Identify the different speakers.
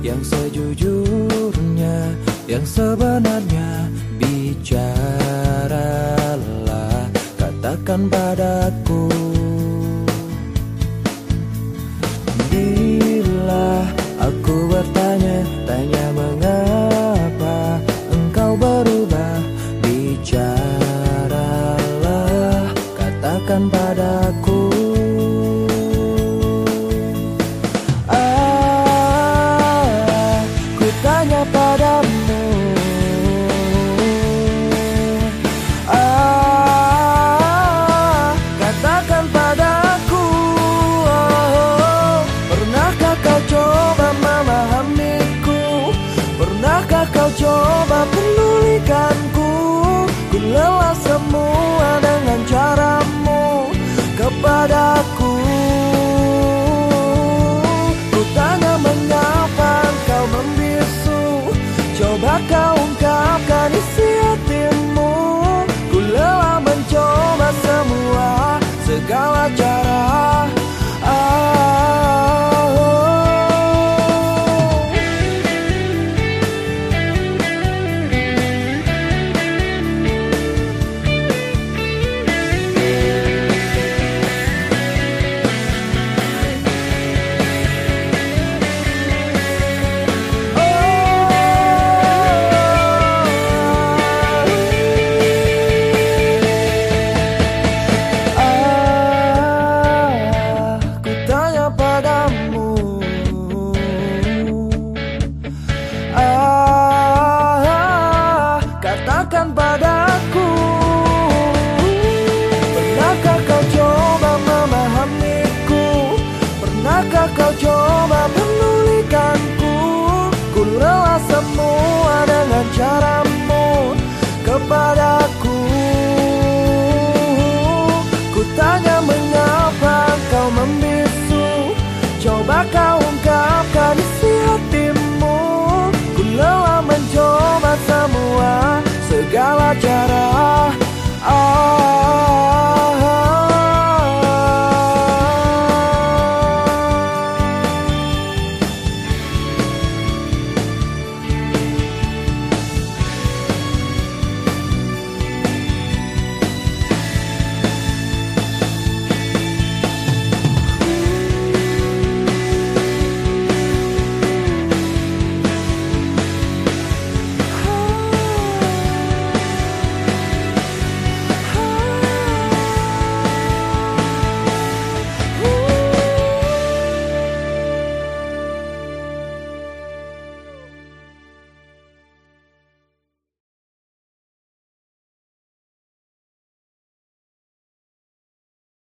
Speaker 1: yang sejujurnya yang sebenarnya bicaralah katakan padaku. Bila aku bertanya tanya mengapa engkau berubah. Bicaralah katakan padaku.